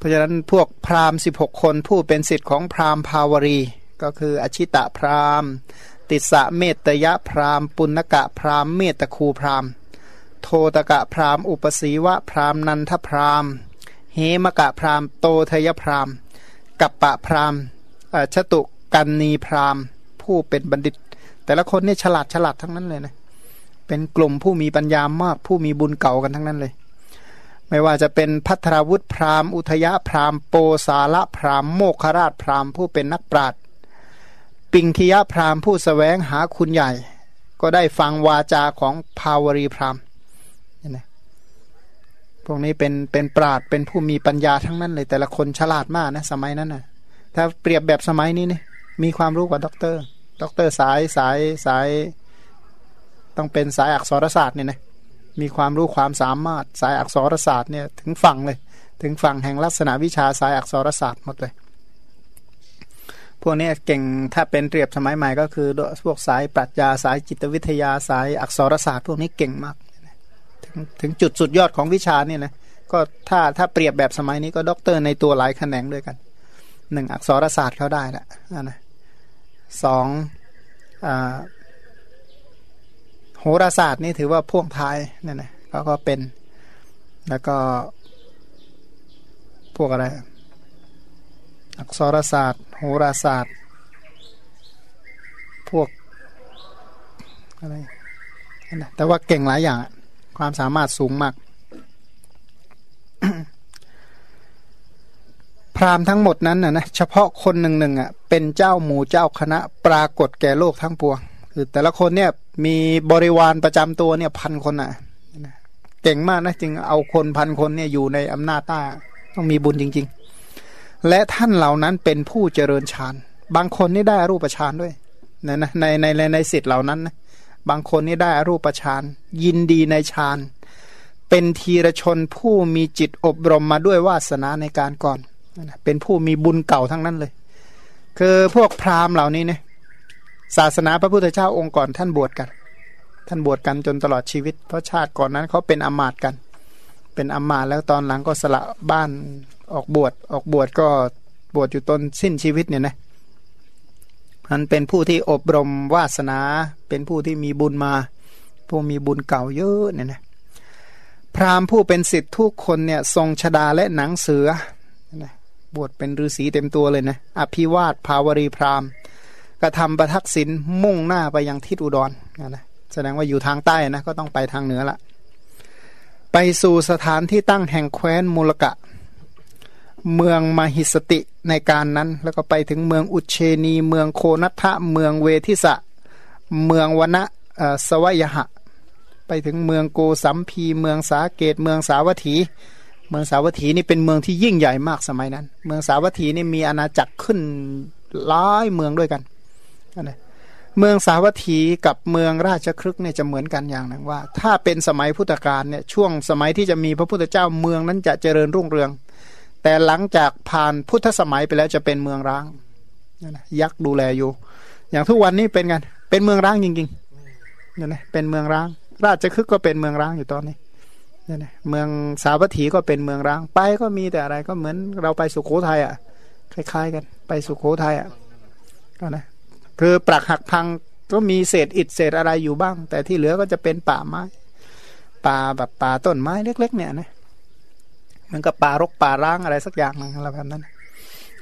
เพราะฉะนั้นพวกพราหมณ์สิบหกคนผู้เป็นสิทธิ์ของพราหมณ์ภาวรี ก็คืออชิตะพราหมณ์ ติสะเมตยะพราหมณ์ ปุณกะพราหมณ์เมตคูพราหมณ์ โทตกะพราหมณ์ อุปสีวะพราหมณ์นันทพราหมณ์เหมกะพราหมณ์โตทยพราหมณ์กัปปะพราหมณ์ชตุกันนีพราหมณ์ ผู้เป็นบัณฑิต แต่ละคนนี่ฉลาดฉลาดทั้งนั้นเลยนะเป็นกลุ่มผู้มีปัญญามากผู้มีบุญเก่ากันทั้งนั้นเลย ไม่ว่าจะเป็นภัทราวุธพราหมณ์ อุทยพราหมณ์โปสาละพราหมณ์โมคราชพราหมณ์ผู้เป็นนักปราชญ์ปิงทิยพราหมณ์ผู้แสวงหาคุณใหญ่ ก็ได้ฟังวาจาของภาวรีพราหมณ์นี่พวกนี้เป็นเป็นปราชญ์เป็นผู้มีปัญญาทั้งนั้นเลย แต่ละคนฉลาดมากนะสมัยนั้นนะถ้าเปรียบแบบสมัยนี้นี่มีความรู้กว่าด็อกเตอร์ด็อกเตอร์สายสายสาย ต้องเป็นสายอักษรศาสตร์เนี่ยนะ มีความรู้ความสามารถสายอักษรศาสตร์เนี่ยถึงฝั่งเลย ถึงฝั่งแห่งลักษณะวิชาสายอักษรศาสตร์หมดเลย พวกนี้เก่งถ้าเป็นเรียบสมัยใหม่ก็คือพวกสายปรัชญาสายจิตวิทยาสายอักษรศาสตร์ พวกนี้เก่งมากถึงถึงจุดสุดยอดของวิชาเนี่ยนะก็ถ้าถ้าเปรียบแบบสมัยนี้ก็ด็อกเตอร์ในตัวหลายแขนงด้วยกันหนึ่งอักษรศาสตร์เขาได้ละนะสองอ่า โหราศาสตร์นี่ถือว่าพ่วงท้ายนี่ยนะเขาก็เป็น แล้วก็พวกอะไร อักษรศาสตร์ โหราศาสตร์ พวกอะไรนะแต่ว่าเก่งหลายอย่าง ความสามารถสูงมาก พราหมณ์ทั้งหมดนั้นนะนะเฉพาะคนหนึ่งหนึ่งอะเป็นเจ้าหมู่เจ้าคณะปรากฏแก่โลกทั้งปวง คือแต่ละคนเนี่ย มีบริวารประจำตัวเนี่ยพันคนอะเก่งมากนะจึงเอาคนพันคนเนี่ยอยู่ในอำนาจต้าต้องมีบุญจริง ๆ และท่านเหล่านั้นเป็นผู้เจริญฌาน บางคนนี่ได้รูปฌานด้วยนะนะในในในในสิทธิ์เหล่านั้นนะบางคนนี่ได้รูปฌานยินดีในฌานเป็นทีรชนผู้มีจิตอบรมมาด้วยวาสนาในการก่อน เป็นผู้มีบุญเก่าทั้งนั้นเลย คือพวกพราหมณ์เหล่านี้เนี่ย ศาสนาพระพุทธเจ้าองค์ก่อนท่านบวชกัน ท่านบวชกันจนตลอดชีวิต เพราะชาติก่อนนั้นเขาเป็นอมาตกัน เป็นอมาตแล้วตอนหลังก็สละบ้านออกบวชออกบวชก็บวชอยู่ตนสิ้นชีวิตเนี่ยนะมันเป็นผู้ที่อบรมวาสนาเป็นผู้ที่มีบุญมาผู้มีบุญเก่าเยอะเนี่ยนะพราหมณ์ผู้เป็นสิทธิ์ทุกคนเนี่ยทรงชดาและหนังเสืนะบวชเป็นฤาษีเต็มตัวเลยนะอภิวาทภาวรีพราหมณ์ กระทำประทักษิณมุ่งหน้าไปยังทิศอุดรนะแสดงว่าอยู่ทางใต้นะก็ต้องไปทางเหนือละ ไปสู่สถานที่ตั้งแห่งแคว้นมูลกะ เมืองมหิสติในการนั้น แล้วก็ไปถึงเมืองอุเชนี เมืองโคนัทะเมืองเวทิสะ เมืองวนะสวยหะ ไปถึงเมืองโกสัมพี เมืองสาเกต เมืองสาวัตถี เมืองสาวัตถีนี่เป็นเมืองที่ยิ่งใหญ่มากสมัยนั้น เมืองสาวัตถีนี่มีอาณาจักรขึ้นหลายเมืองด้วยกัน นะเมืองสาวัตถีกับเมืองราชครึกเนี่ยจะเหมือนกันอย่างหนึ่งว่า ถ้าเป็นสมัยพุทธกาลเนี่ยช่วงสมัยที่จะมีพระพุทธเจ้าเมืองนั้นจะเจริญรุ่งเรือง แต่หลังจากผ่านพุทธสมัยไปแล้วจะเป็นเมืองร้างนะยักษ์ดูแลอยู่ อย่างทุกวันนี้เป็นกัน เป็นเมืองร้างจริงๆเนี่ยนะเป็นเมืองร้าง ราชครึกก็เป็นเมืองร้างอยู่ตอนนี้เนี่ยนะเมืองสาวัตถีก็เป็นเมืองร้างไปก็มีแต่อะไรก็เหมือนเราไปสุโขทัยอะคล้าย ๆ กัน ไปสุโขทัยอะก็นะ คือปรักหักพังก็มีเศษอิฐเศษอะไรอยู่บ้าง แต่ที่เหลือก็จะเป็นป่าไม้ ป่าแบบป่าต้นไม้เล็ก ๆ เนี่ยนะมันก็ป่ารกป่าร้างอะไรสักอย่างนึงอะไรแบบนั้น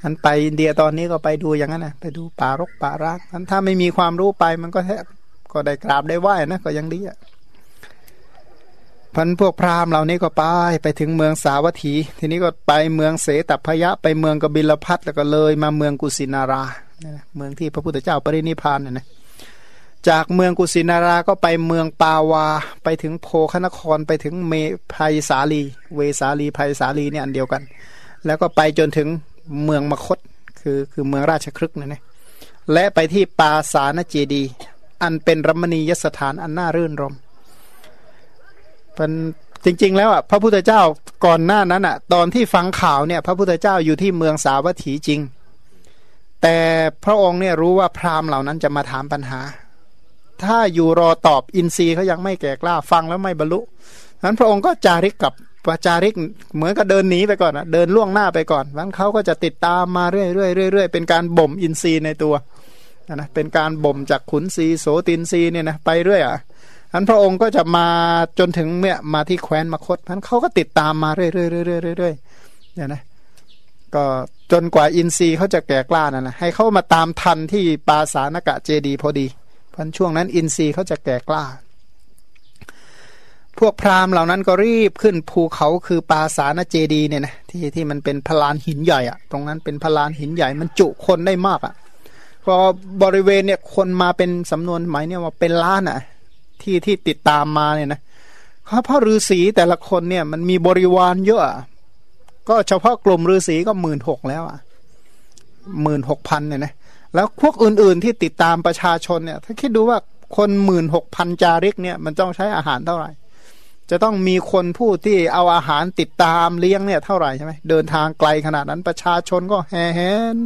อันไปอินเดียตอนนี้ก็ไปดูอย่างนั้นนะไปดูป่ารกป่าร้างอันถ้าไม่มีความรู้ไปมันก็แทบก็ได้กราบได้ไหว้นะก็ยังดีอะ พันพวกพราหมณ์เหล่านี้ก็ไปไปถึงเมืองสาวัตถี ทีนี้ก็ไปเมืองเสตพยะ ไปเมืองกบิลพัทแล้วก็เลยมาเมืองกุสินาราเมืองที่พระพุทธเจ้าปรินิพานเนี่ยนะจากเมืองกุสินาราก็ไปเมืองปาวา ไปถึงโพคนครไปถึงเมภัยสาลี เวสาลีภัยสาลีเนี่ยอันเดียวกัน แล้วก็ไปจนถึงเมืองมคตคือคือเมืองราชครึกเนั่ยนเองและไปที่ปาสานเจดี อันเป็นรัมณียสถานอันน่ารื่นรม เป็นจริง ๆ แล้วอะพระพุทธเจ้าก่อนหน้านั้นอะ ตอนที่ฟังข่าวเนี่ยพระพุทธเจ้าอยู่ที่เมืองสาวัตถีจริง แต่พระองค์เนี่ยรู้ว่าพราหมณ์เหล่านั้นจะมาถามปัญหา ถ้าอยู่รอตอบอินทรีย์เขายังไม่แก่กล้าฟังแล้วไม่บรรลุนั้นพระองค์ก็จาริกกับประจาริกเหมือนกับเดินหนีไปก่อนอะเดินล่วงหน้าไปก่อนวันเขาก็จะติดตามมาเรื่อยๆเรื่อยๆเป็นการบ่มอินทรีย์ในตัวนะเป็นการบ่มจากขุนศีโสตินศีเนี่ยนะไปเรื่อยอะ อันพระองค์ก็จะมาจนถึงเนี่ยมาที่แคว้นมคตนั้นเขาก็ติดตามมาเรื่อยๆเรื่อยๆเรื่อยๆเนี่ยนะก็จนกว่าอินทรีย์เขาจะแก่กล้านั่นนะให้เขามาตามทันที่ปาสานกะเจดีพอดีพราะช่วงนั้นอินทรีย์เขาจะแก่กล้า พวกพราหมณ์เหล่านั้นก็รีบขึ้นภูเขาคือปาสานเจดีเนี่ยนะที่ที่มันเป็นพลานหินใหญ่อะตรงนั้นเป็นพลานหินใหญ่มันจุคนได้มากอะพอบริเวณเนี่ยคนมาเป็นสำนวนหมายเนี่ยว่าเป็นล้านอะ ที่ที่ติดตามมาเนี่ยนะเพราะฤาษีแต่ละคนเนี่ยมันมีบริวารเยอะ ก็เฉพาะกลุ่มฤาษีก็หมื่นหกแล้วอะหมื่นหกพันเนี่ยนะแล้วพวกอื่นๆที่ติดตามประชาชนเนี่ย ถ้าคิดดูว่าคนหมื่นหกพันจาริกเนี่ยมันต้องใช้อาหารเท่าไหร่ จะต้องมีคนผู้ที่เอาอาหารติดตามเลี้ยงเนี่ยเท่าไหร่ใช่ไหมเดินทางไกลขนาดนั้นประชาชนก็แห่แหน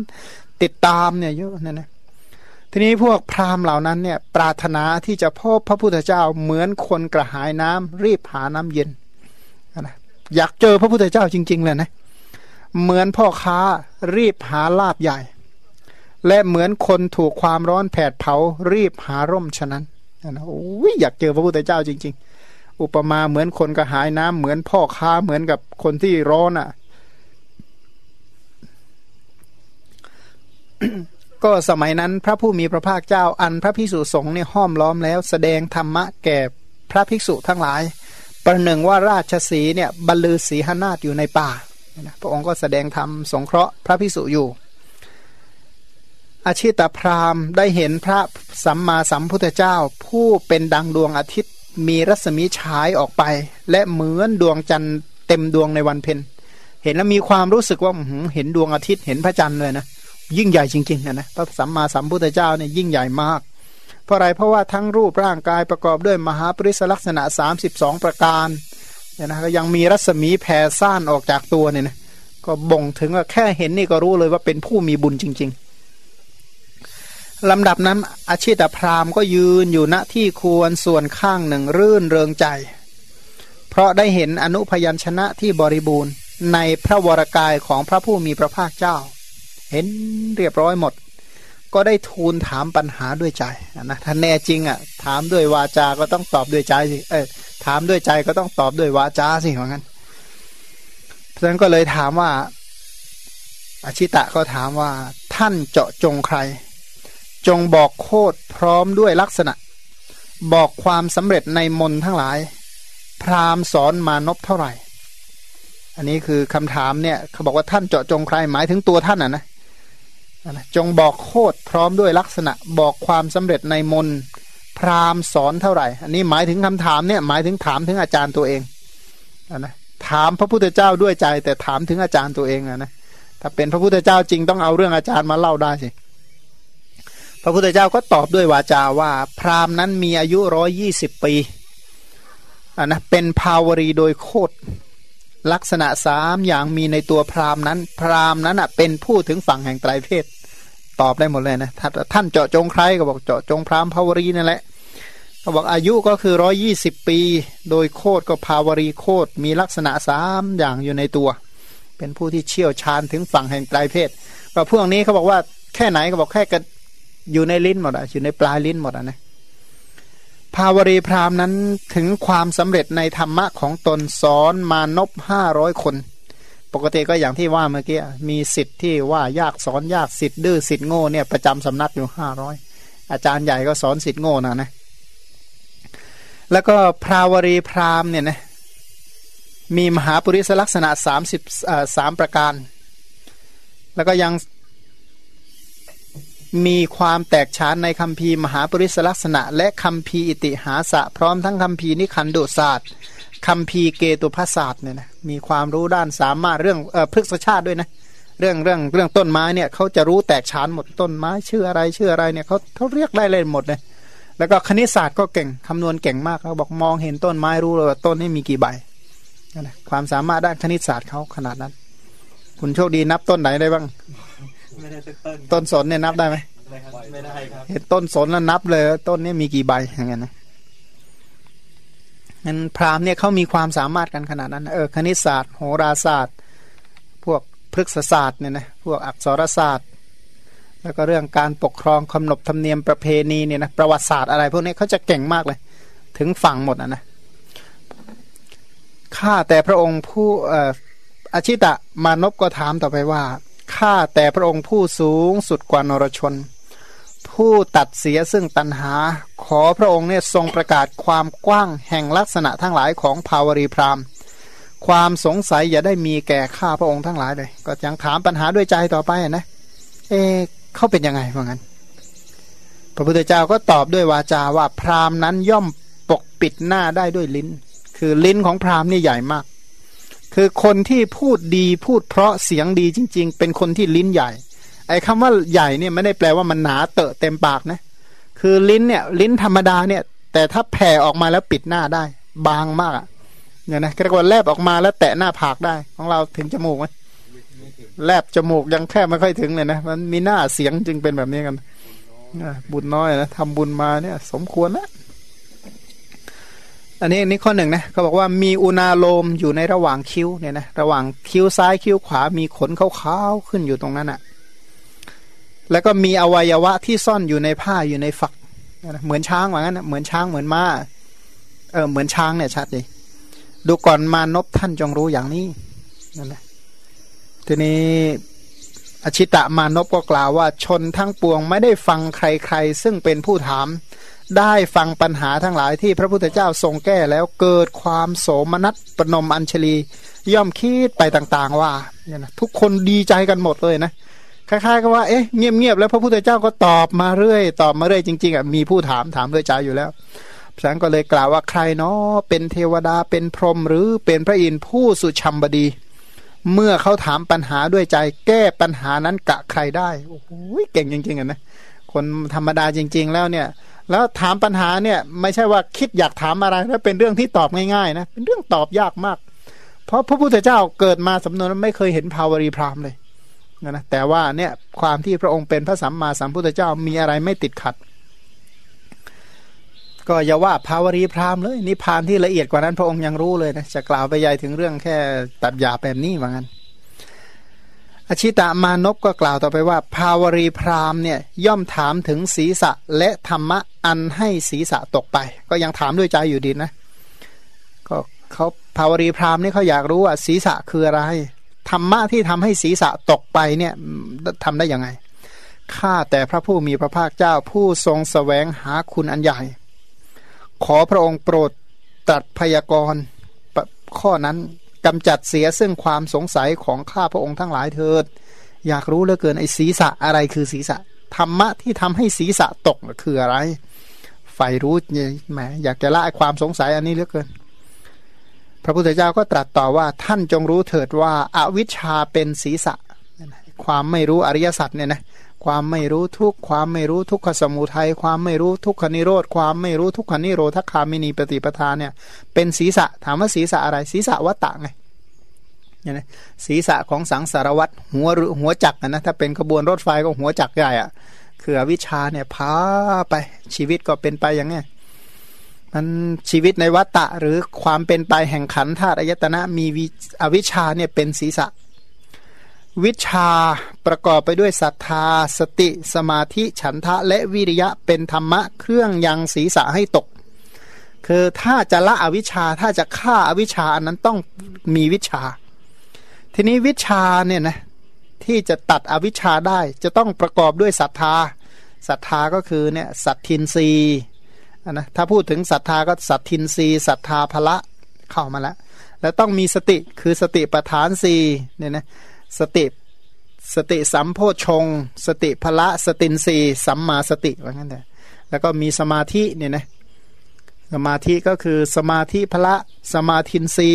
ติดตามเนี่ยเยอะเนี่ยนะ ทีนี้พวกพราหมณ์เหล่านั้นเนี่ยปรารถนาที่จะพบพระพุทธเจ้าเหมือนคนกระหายน้ำรีบหาน้ำเย็นนะอยากเจอพระพุทธเจ้าจริง ๆ เลยนะเหมือนพ่อค้ารีบหาลาบใหญ่ และเหมือนคนถูกความร้อนแผดเผารีบหาร่มฉะนั้นนะโอ้ยอยากเจอพระพุทธเจ้าจริง ๆ อุปมาเหมือนคนกระหายน้ำเหมือนพ่อค้าเหมือนกับคนที่ร้อนอะ ก็สมัยนั้นพระผู้มีพระภาคเจ้าอันพระภิกษุสงฆ์เนี่ยห้อมล้อมแล้ว แสดงธรรมะแก่พระภิกษุทั้งหลาย ประหนึ่งว่าราชสีเนี่ยบรรลือสีหนาฏอยู่ในป่าพระองค์ก็แสดงธรรมสงเคราะห์พระภิกษุอยู่ อาชิตพราหม์ได้เห็นพระสัมมาสัมพุทธเจ้า ผู้เป็นดังดวงอาทิตย์มีรัศมีฉายออกไป และเหมือนดวงจันทร์เต็มดวงในวันเพ็ญเห็นแล้วมีความรู้สึกว่าเห็นดวงอาทิตย์เห็นพระจันทร์เลยนะ ยิ่งใหญ่จริงๆนะนะพระสัมมาสัมพุทธเจ้าเนี่ยยิ่งใหญ่มาก เพราะอะไรเพราะว่าทั้งรูปร่างกายประกอบด้วยมหาปริศลักษณะ 32 ประการเนี่ยนะก็ยังมีรัศมีแผ่ซ่านออกจากตัวเนี่ยนะก็บ่งถึงว่าแค่เห็นนี่ก็รู้เลยว่าเป็นผู้มีบุญจริง ๆลำดับนั้นอาชีตพราหมณ์ก็ยืนอยู่ณที่ควรส่วนข้างหนึ่งรื่นเริงใจ เพราะได้เห็นอนุพยัญชนะที่บริบูรณ์ในพระวรกายของพระผู้มีพระภาคเจ้า เห็นเรียบร้อยหมด ก็ได้ทูลถามปัญหาด้วยใจนะถ้าแน่จริงอะ ถามด้วยวาจาก็ต้องตอบด้วยใจสิเออถามด้วยใจก็ต้องตอบด้วยวาจาสิเหมือนกันเพราะฉะนั้นก็เลยถามว่าอาชิตะก็ถามว่าท่านเจาะจงใคร จงบอกโคดพร้อมด้วยลักษณะ บอกความสำเร็จในมนทั้งหลาย พราหมณ์สอนมานพเท่าไหร่ อันนี้คือคำถามเนี่ยเขาบอกว่าท่านเจาะจงใครหมายถึงตัวท่านอะนะ จงบอกโคดพร้อมด้วยลักษณะบอกความสำเร็จในมนพรามสอนเท่าไหร่ อันนี้หมายถึงคำถามเนี่ยหมายถึงถามถึงอาจารย์ตัวเองนะถามพระพุทธเจ้าด้วยใจ แต่ถามถึงอาจารย์ตัวเองอะนะถ้าเป็นพระพุทธเจ้าจริงต้องเอาเรื่องอาจารย์มาเล่าได้สิพระพุทธเจ้าก็ตอบด้วยวาจาว่า พราหมณ์นั้นมีอายุร้อยี่สิบปีอันนะเป็นภาวรีโดยโคตรลักษณะสามอย่างมีในตัวพราหมณ์นั้น พราหมณ์นั้นอะเป็นผู้ถึงฝั่งแห่งไตรเพศ ตอบได้หมดเลยนะท่านเจาะจงใครก็บอกเจาะจงพราหมณ์ภาวรีนั่นแหละก็บอกอายุก็คือร้อยยี่สิบปี โดยโคตรก็ภาวรีโคตรมีลักษณะสามอย่างอยู่ในตัว เป็นผู้ที่เชี่ยวชาญถึงฝั่งแห่งไตรเพศก็พวกนี้เขาบอกว่าแค่ไหนก็บอกแค่กันอยู่ในลิ้นหมดอะอยู่ในปลายลิ้นหมดอะนะภาวรีพราหมณ์นั้นถึงความสำเร็จในธรรมะของตนสอนมานพห้าร้อยคน ปกติก็อย่างที่ว่าเมื่อกี้มีสิทธิ์ที่ว่ายากสอนยากสิทธิ์ดื้อสิทธิ์โง่เนี่ยประจำสำนักอยู่ห้าร้อยอาจารย์ใหญ่ก็สอนสิทธิ์โง่นะนะ แล้วก็พราวรีพราหมณ์เนี่ยนะมีมหาปุริสลักษณะสามสิบสามประการ แล้วก็ยังมีความแตกฉานในคัมภีร์มหาปริศลักษณะ และคัมภีร์อิติหาสะพร้อมทั้งคัมภีร์นิคันดุศาสตร์ คัมภีร์เกตุพศาสตร์เนี่ยนะมีความรู้ด้านสามารถเรื่องเออพฤกษชาติด้วยนะเรื่องเรื่องเรื่องต้นไม้เนี่ยเขาจะรู้แตกฉานหมดต้นไม้ ชื่ออะไรชื่ออะไรเนี่ยเขาเขาเรียกได้เลยหมดเลยแล้วก็คณิตศาสตร์ก็เก่งคำนวณเก่งมากเขาบอกมองเห็นต้นไม้รู้เลยว่าต้นนี้มีกี่ใบนะความสามารถด้านคณิตศาสตร์เขาขนาดนั้น คุณโชคดีนับต้นไหนได้บ้างต้นสนเนี่ยนับได้ไหมไม่ได้ครับเห็นต้นสนแล้วนับเลย ต้นนี้มีกี่ใบอย่างเงี้ยนะ นั้นพราหมณ์เนี่ยเขามีความสามารถกันขนาดนั้นเออคณิตศาสตร์โหราศาสตร์ พวกพฤกษศาสตร์เนี่ยนะพวกอักษรศาสตร์ แล้วก็เรื่องการปกครองคำนบธรรมเนียมประเพณีเนี่ยนะประวัติศาสตร์อะไรพวกนี้เขาจะเก่งมากเลย ถึงฝั่งหมดอะนะข้าแต่พระองค์ผู้เอ่ออาชิตะมานพก็ถามต่อไปว่าข้าแต่พระองค์ผู้สูงสุดกว่านรชน ผู้ตัดเสียซึ่งตันหา ขอพระองค์เนี่ยทรงประกาศความกว้างแห่งลักษณะทั้งหลายของภาวรีพรามความสงสัยอย่าได้มีแก่ข้าพระองค์ทั้งหลายเลย ก็ยังถามปัญหาด้วยใจต่อไปนะ เอเขาเป็นยังไงว่างั้น พระพุทธเจ้าก็ตอบด้วยวาจาว่าพรามนั้นย่อมปกปิดหน้าได้ด้วยลิ้น คือลิ้นของพรามนี่ใหญ่มาก คือคนที่พูดดีพูดเพราะเสียงดีจริง ๆ เป็นคนที่ลิ้นใหญ่ ไอ้คำว่าใหญ่เนี่ยไม่ได้แปลว่ามันหนาเตอะเต็มปากนะ คือลิ้นเนี่ยลิ้นธรรมดาเนี่ย แต่ถ้าแผ่ออกมาแล้วปิดหน้าได้ บางมากอะเนี่ยนะเรียกว่าแลบออกมาแล้วแตะหน้าผากได้ ของเราถึงจมูกไหมแลบจมูกยังแค่ไม่ค่อยถึงเลยนะมันมีหน้าเสียงจึงเป็นแบบนี้กันบุญน้อยนะทำบุญมาเนี่ย สมควรนะอันนี้อันนี้ข้อหนึ่งนะเขาบอกว่ามีอุณาโลมอยู่ในระหว่างคิ้วเนี่ยนะระหว่างคิ้วซ้ายคิ้วขวามีขนขาวๆขึ้นอยู่ตรงนั้นอะ่ะ แล้วก็มีอวัยวะที่ซ่อนอยู่ในผ้าอยู่ในฝัก เหมือนช้างว่างั้นเหมือนช้างเหมือนม้าเออเหมือนช้างเนี่ยชัดเลยดูก่อนมานพท่านจงรู้อย่างนี้นั่นแหละทีนี้อชิตะมานพก็กล่าวว่าชนทั้งปวงไม่ได้ฟังใครๆ ซึ่งเป็นผู้ถาม ได้ฟังปัญหาทั้งหลายที่พระพุทธเจ้าทรงแก้แล้วเกิดความโสมนัสปนมอัญชลี ย่อมคิดไปต่างๆว่าเนี่ยนะทุกคนดีใจกันหมดเลยนะ คล้ายๆกับว่าเอ๊ะเงียบๆแล้วพระพุทธเจ้าก็ตอบมาเรื่อยตอบมาเรื่อยจริงๆอะมีผู้ถามถามด้วยใจอยู่แล้วพระก็เลยกล่าวว่าใครเนาะเป็นเทวดาเป็นพรหมหรือเป็นพระอินทร์ผู้สุชัมบดี เมื่อเขาถามปัญหาด้วยใจ แก้ปัญหานั้นกะใครได้โอ้โหเก่งจริงๆอะนะคนธรรมดาจริง ๆ แล้วเนี่ย แล้วถามปัญหาเนี่ยไม่ใช่ว่าคิดอยากถามอะไรแล้วเป็นเรื่องที่ตอบง่ายๆนะเป็นเรื่องตอบยากมาก เพราะพระพุทธเจ้าเกิดมาสำนวนไม่เคยเห็นภาวรีพรามเลย นะแต่ว่าเนี่ยความที่พระองค์เป็นพระสัมมาสัมพุทธเจ้ามีอะไรไม่ติดขัด ก็อย่าว่าภาวรีพรามเลยนิพานที่ละเอียดกว่านั้นพระองค์ยังรู้เลยนะจะกล่าวไปใหญ่ถึงเรื่องแค่ตัดหยาแบบนี้ว่างั้นอชิตามานพก็กล่าวต่อไปว่า ภาวรีพรามเนี่ยย่อมถามถึงศีรษะและธรรมะอันให้ศีรษะตกไป ก็ยังถามด้วยใจอยู่ดีนะ ก็เขาภาวรีพรามนี่เขาอยากรู้ว่าศีรษะคืออะไร ธรรมะที่ทำให้ศีรษะตกไปเนี่ยทำได้ยังไงข้าแต่พระผู้มีพระภาคเจ้าผู้ทรงสแสวงหาคุณอันใหญ่ ขอพระองค์โปรดตรัสพยากรณ์ข้อนั้นกำจัดเสียซึ่งความสงสัยของข้าพระองค์ทั้งหลายเถิด อยากรู้เหลือเกินไอ้ศีรษะอะไรคือศีรษะธรรมะที่ทำให้ศีรษะตกคืออะไร ไฟรู้แหมอยากจะละความสงสัยอันนี้เหลือเกิน พระพุทธเจ้าก็ตรัสต่อว่าท่านจงรู้เถิดว่าอาวิชชาเป็นศีรษะ ความไม่รู้อริยสัจเนี่ยนะความไม่รู้ทุกความไม่รู้ทุกขสมุทัยความไม่รู้ทุกขนิโรธความไม่รู้ทุกขนิโรธคามินีปฏิปทาเนี่ยเป็นศีรษะถามว่าศีรษะอะไรศีรษะวัตตะไงเนี่ยนะศีรษะของสังสารวัตรหัวหัวจักนะถ้าเป็นขบวนรถไฟก็หัวจักใหญ่อะคือวิชาเนี่ยพาไปชีวิตก็เป็นไปอย่างนี้มั นชีวิตในวัตตะหรือความเป็นไปแห่งขันธาตุอายตนะมีอวิชาเนี่ยเป็นศีรษะ วิชาประกอบไปด้วยศรัทธา สติ สมาธิฉันทะและวิริยะเป็นธรรมะเครื่องยังศีรษะให้ตก คือถ้าจะละอวิชาถ้าจะฆ่าอาวิชาอันนั้นต้องมีวิชา ทีนี้วิชาเนี่ยนะที่จะตัดอวิชาได้จะต้องประกอบด้วยศรัทธาศรัทธาก็คือเนี่ยสัตทินรี นะถ้าพูดถึงศรัทธาก็สัตทินรีศรัทธาภละเข้ามาแล้วแล้วต้องมีสติคือสติประธานสีเนี่ยนะสติสติสัมโพชง สติพละสตินสีสัมมาสติว่างั้นแต่แล้วก็มีสมาธิเนี่ยนะสมาธิก็คือสมาธิพละสมาธินสี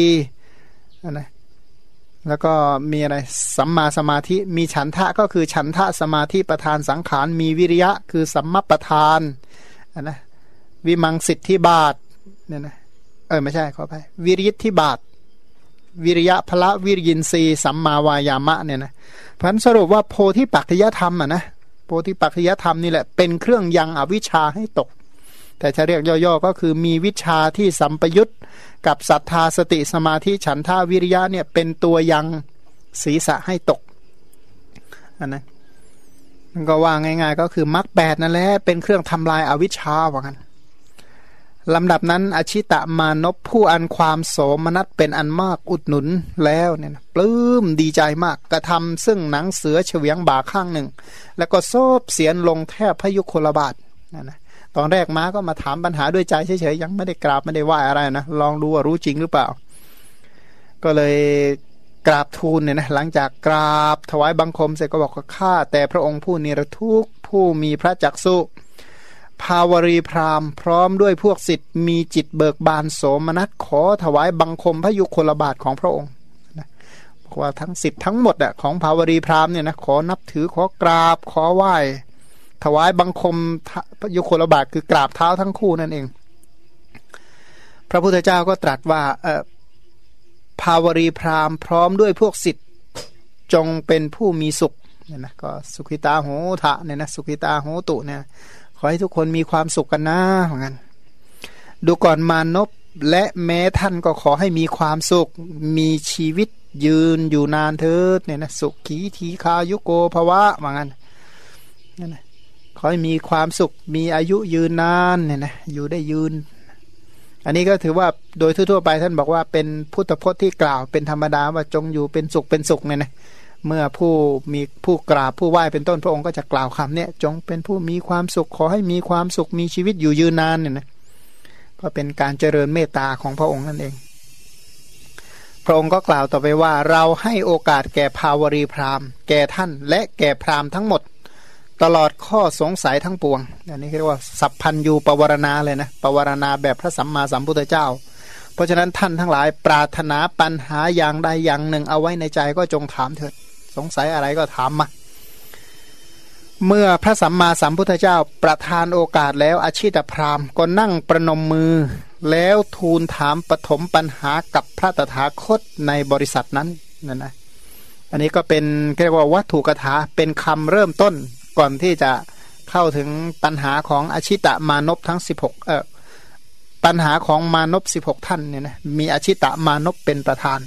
นะแล้วก็มีอะไรสัมมาสมาธิมีฉันทะก็คือฉันทะสมาธิประธานสังขารมีวิริยะคือสัมมาประธานนะ วิมังสิทธิบาทเนี่ยนะเออไม่ใช่ขอไปวิริยทิบาท วิริยะพละวิริยินรีสัมมาวายามะเนี่ยนะพันสรุปว่าโพธิปัจจยธรรมอะนะโพธิปัจจยธรรมนี่แหละเป็นเครื่องยังอวิชชาให้ตก แต่จะเรียกย่อๆก็คือมีวิชาที่สัมปยุตกับศรัทธาสติสมาธิฉันทาวิริยะเนี่ยเป็นตัวยังศีรษะให้ตกอันนะมันก็ว่าง่าย ๆ ก็คือมรรคแปดนั่นแหละเป็นเครื่องทำลายอาวิชชาว่ากัน ลำดับนั้นอชิตะมานพผู้อันความโสมนัสเป็นอันมากอุดหนุนแล้วเนี่ยปลื้มดีใจมากกระทำซึ่งหนังเสือเฉวียงบ่าข้างหนึ่ง แล้วก็โซบเสียนลงแทบพยุคลบาทนะนะตอนแรกม้าก็มาถามปัญหาด้วยใจเฉยๆยังไม่ได้กราบไม่ได้ไหวอะไรนะลองดูว่ารู้จริงหรือเปล่า ก็เลยกราบทูลเนี่ยนะหลังจากกราบถวายบังคมเสร็จก็บอกข้าแต่พระองค์ผู้นิรทุกข์ผู้มีพระจักสุ ภาวรีพราหมณ์พร้อมด้วยพวกสิทธิ์มีจิตเบิกบานโสมนัสขอถวายบังคมพระยุคลบาทของพระองค์บอกว่าทั้งสิทธิ์ทั้งหมดอะของภาวรีพราหมณ์เนี่ยนะขอนับถือขอกราบขอไหว้ ถวายบังคมพระยุคลบาทคือกราบเท้าทั้งคู่นั่นเอง พระพุทธเจ้าก็ตรัสว่าเออภาวรีพราหมณ์พร้อมด้วยพวกสิทธิ์จงเป็นผู้มีสุขเนี่ยนะก็สุขิตาโหทะเนี่ยนะสุขิตาโหตุเนี่ย ขอให้ทุกคนมีความสุขกันนะเหมือนกันดูก่อนมานพและแม้ท่านก็ขอให้มีความสุข มีชีวิตยืนอยู่นานเถิดเนี่ยนะสุขขีทีคายุโกภวะเหมือนกันนั่นนะขอให้มีความสุขมีอายุยืนนานเนี่ยนะอยู่ได้ยืน อันนี้ก็ถือว่าโดยทั่วๆไปท่านบอกว่าเป็นพุทธพจน์ที่กล่าวเป็นธรรมดาว่าจงอยู่เป็นสุขเป็นสุขเนี่ยนะ เมื่อผู้มีผู้กราบผู้ไหว้เป็นต้นพระองค์ก็จะกล่าวคำเนี่ยจงเป็นผู้มีความสุขขอให้มีความสุขมีชีวิตอยู่ยืนนานเนี่ยนะก็เป็นการเจริญเมตตาของพระองค์นั่นเอง พระองค์ก็กล่าวต่อไปว่า เราให้โอกาสแก่ภาวรีพราหมณ์ แก่ท่านและแก่พราหมณ์ทั้งหมด ตลอดข้อสงสัยทั้งปวงอันนี้เรียกว่าสัพพันยูปวารณาเลยนะปวารณาแบบพระสัมมาสัมพุทธเจ้า เพราะฉะนั้นท่านทั้งหลายปรารถนาปัญหาอย่างใดอย่างหนึ่งเอาไว้ในใจก็จงถามเถิด สงสัยอะไรก็ถามมาเมื่อพระสัมมาสัมพุทธเจ้าประทานโอกาสแล้วอาชีตพราหมณ์ก็นั่งประนมมือ แล้วทูลถามปฐมปัญหากับพระตถาคตในบริษัทนั้นนั่นนะอันนี้ก็เป็นเรียกว่าวัตถุกถาเป็นคำเริ่มต้นก่อนที่จะเข้าถึงปัญหาของอาชิตะมานพทั้ง 16 เออ ปัญหาของมานพ16ท่านเนี่ยนะมีอาชิตะมานพเป็นประธาน